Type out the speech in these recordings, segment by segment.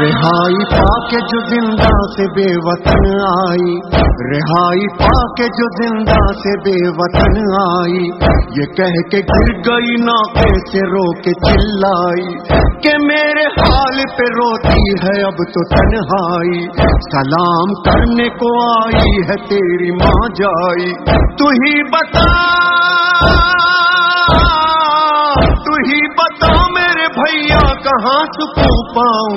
رہائی پا کے جو زندہ سے بے وطن آئی۔ رہائی پا کے جو زندہ سے بے وطن آئی۔ یہ کہہ کے گر گئی نا سے رو کے چلائی۔ کہ میرے حال پہ روتی ہے اب تو تنہائی۔ سلام کرنے کو آئی ہے تیری ماں جائی۔ تو ہی بتا، تو ہی بتا میرے بھیا کہاں سکوں پاؤں،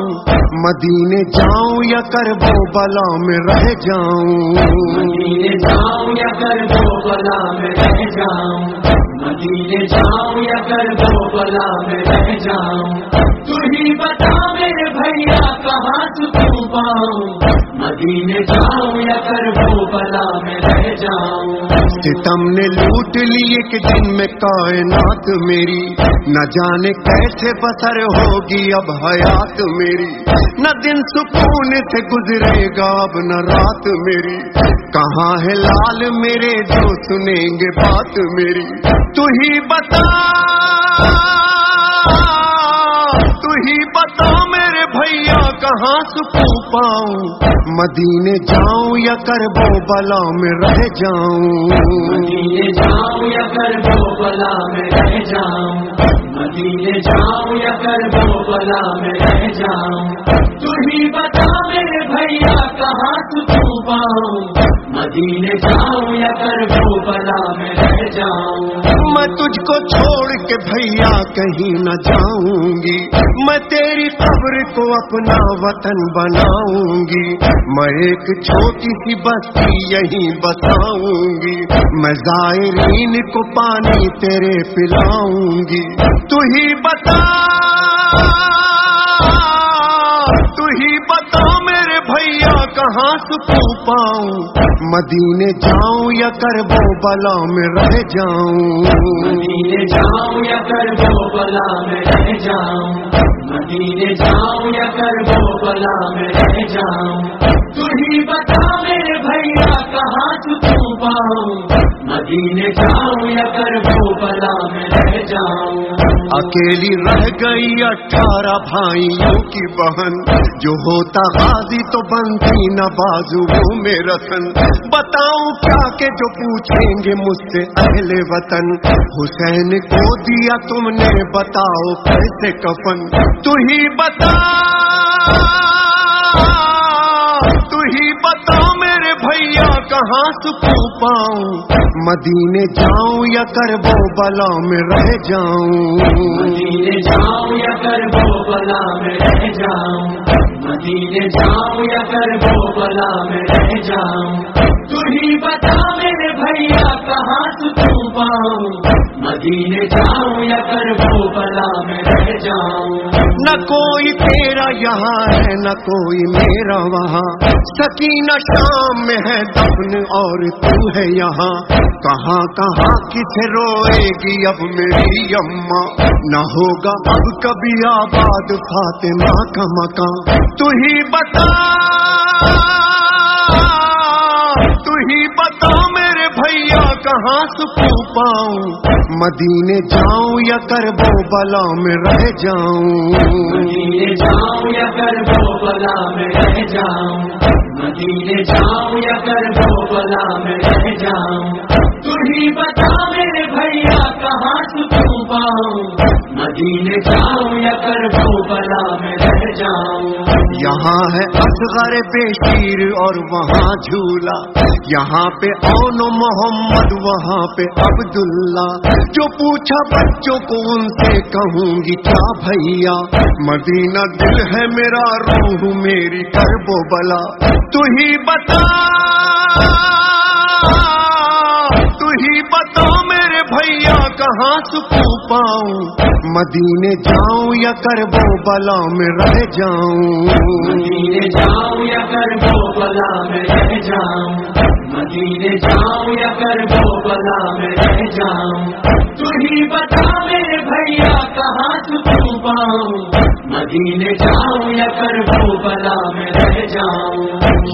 مدینے جاؤں یا کر وہ بلا میں رہ جاؤں۔ مدینے جاؤں یا کر وہ بلا میں رہ جاؤں۔ مدینے جاؤں یا کر بلا میں رہ جاؤں۔ تو ہی بتا میرے بھیا، کہاں سکوں پاؤں؟ مدینے جاؤں یا کر وہ بلا میں رہ جاؤں۔ ستم نے لوٹ لی ایک دن میں کائنات میری۔ نہ جانے کیسے بسر ہوگی اب حیات میری۔ نہ دن سکون سے گزرے گا اب نہ رات میری۔ کہاں ہے لال میرے جو سنیں گے بات میری۔ تو ہی بتا، تو ہی بتا میرے بھیا کہاں سکون پاؤں؟ مدینے جاؤں یا کر بو بلا میں رہ جاؤں؟ مدینے جاؤں یا کر بو بلا میں رہ جاؤں؟ مدینے جاؤں یا کر بلا میں رہ جاؤں؟ ہی بتا بھیا، کہاں تم پاؤں مدینے جاؤں یا کر وہ بلا میں رہ جاؤں؟ میں تجھ کو چھوڑ کے بھیا کہیں نہ جاؤں گی۔ میں تیری قبر کو اپنا وطن بناؤں گی۔ میں ایک چھوٹی سی بستی یہیں بساؤں گی۔ میں زائرین کو پانی تیرے پلاؤں گی۔ تو ہی بتا کہاں سکوں پاؤں، مدینے جاؤں یا کر وہ بلا میں رہ جاؤں۔ مدینے جاؤں یا کر وہ بلا میں رہ جاؤں، مدینے جاؤں۔ کر وہ بلا میں رہ جاؤں۔ تو ہی بتا میرے بھیا، کہاں سکوں پاؤں؟ مدینے جاؤں یا کر وہ بلا میں رہ جاؤں۔ اکیلی رہ گئی اٹھارہ بھائیوں کی بہن۔ جو ہوتا غازی تو بنتی نہ بازو میں رتن بتاؤں کیا کہ جو پوچھیں گے مجھ سے اہل وطن۔ حسین کو دیا تم نے، بتاؤ کیسے کفن؟ تو ہی بتا تو ہی بتا میرے بھیا کہاں سکوں پاؤں؟ مدینے جاؤں یا کر بلا میں رہ جاؤں؟ مدینے جاؤں یا کر بلا میں رہ جاؤں؟ مدینے جاؤں یا کر بلا میں رہ جاؤں؟ تو ہی بتا میرے بھیا کہاں سکوں پاؤں؟ مدینے جاؤں یا کر بلا میں رہ جاؤں؟ نہ کوئی تیرا یہاں ہے، نہ کوئی میرا وہاں۔ سکینہ شام میں ہے دفن اور تو ہے یہاں۔ کہاں کہاں کسے روئے گی اب میری اماں؟ نہ ہوگا اب کبھی آباد فاطمہ کا مکان تو ہی بتا، تو ہی بتا میرے بھیا، کہاں سکوں پاؤں؟ مدینے جاؤں یا کر بلا میں رہ جاؤں؟ مدینے جاؤں یا کر بلا میں رہ جاؤں؟ مدینے جاؤں یا کر بلا میں رہ جاؤں؟ تو ہی بتا میرے بھیا، کہاں سکوں پاؤں؟ مدینے جاؤں یا کر بلا میں رہ جاؤں؟ یہاں ہے اصغر بے اور وہاں جھولا۔ یہاں پہ اون محمد، وہاں پہ عبداللہ۔ جو پوچھا بچوں کو ان سے کہوں گی، کیا بھیا، مدینہ دل ہے میرا، روح میری کربو بلا۔ تو ہی بتا، تو ہی بتا کہاں سکوں پاؤں؟ مدینے جاؤں یا کر بو بلا میں رہ جاؤں؟ مدینے جاؤں بلا میں رہ جاؤں؟ مدینے جاؤں یا کر وہ بلا میں رہ جاؤں؟ تو ہی بتا میرے بھیا، کہاں تو پاؤں؟ مدینے جاؤں یا کر وہ بلا میں رہ جاؤں؟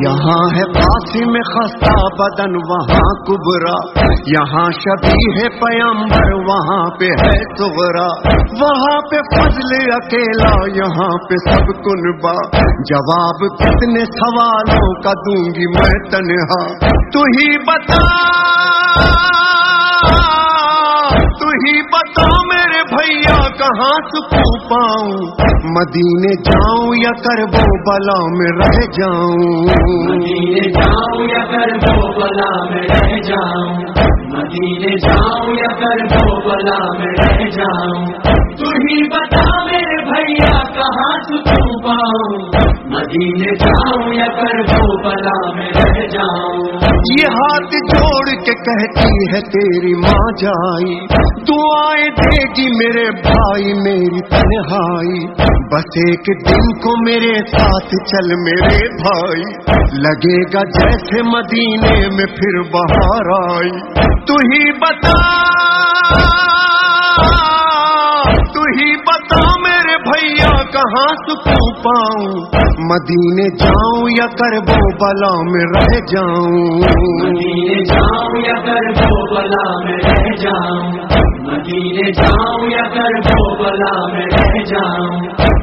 یہاں ہے باسی میں خستہ بدن، وہاں کبرا۔ یہاں شبی ہے پیمبر وہاں پہ ہے سغرا وہاں پہ فضل اکیلا، یہاں پہ سب کنبا۔ جواب کتنے سوالوں کا دوں گی میں تنہا۔ تو ہی بتا تو ہی بتا میرے بھیا، کہاں سکوں پاؤں؟ مدینے جاؤں یا کر وہ بلا میں رہ جاؤں؟ مدینے جاؤں یا کر وہ بلا میں رہ جاؤں؟ مدینے جاؤں یا کر وہ بلا میں رہ جاؤں؟ تو ہی بتا میرے بھیا، کہاں سکوں پاؤں؟ مدینے جاؤں یا کر بلا میں رہ جاؤں؟ یہ ہاتھ جوڑ کے کہتی ہے تیری ماں جائی۔ دعائیں دے گی میرے بھائی میری تنہائی۔ بس ایک دن کو میرے ساتھ چل میرے بھائی۔ لگے گا جیسے مدینے میں پھر بہار آئی۔ تو ہی بتا، تو ہی بتا میرے بھیا کہاں سکوں پاؤں، مدینے جاؤں یا کر بو بلا میں رہ جاؤں۔ مدینے جاؤں یا کر بو بلا میں رہ جاؤں۔ مدینے جاؤں یا کر بلا میں رہ جاؤں۔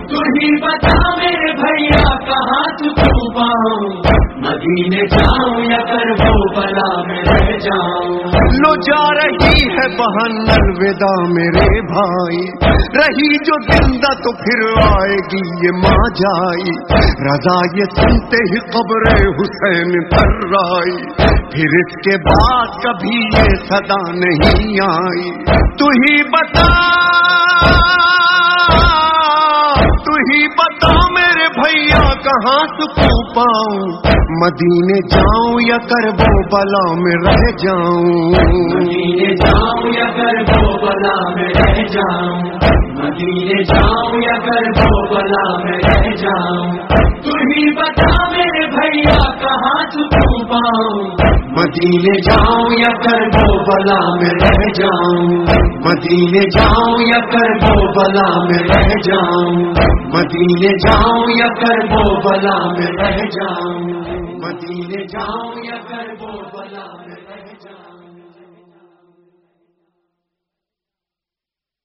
تو ہی بتا میرے بھیا، کہاں سکوں پاؤں؟ مدینے جاؤں یا کر بلا میں رہ جاؤں۔ لو جا رہی ہے بہن الوداع میرے بھائی۔ رہی جو زندہ تو پھر آئے گی یہ ماں جائی۔ رضا یہ سنتے ہی قبر حسین پر آئی۔ پھر اس کے بعد کبھی یہ صدا نہیں آئی۔ تو ہی بتا، تو ہی بتا میرے بھیا کہاں سکوں پاؤں؟ مدینے جاؤں یا کر بلا میں رہ جاؤں؟ مدینے جاؤں یا کر بلا میں رہ جاؤں؟ مدینے جاؤں یا کر بلا میں رہ جاؤں؟ تمہیں بتا میرے بھیا، کہاں سکوں پاؤں؟ مدینے جاؤں یا کر وہ بلا میں رہ جاؤں؟ مدینے جاؤں یا کر وہ بلا میں رہ جاؤں؟ مدینے جاؤں یا کر وہ بلا میں رہ جاؤں؟ مدینے جاؤں یا کر وہ بلا میں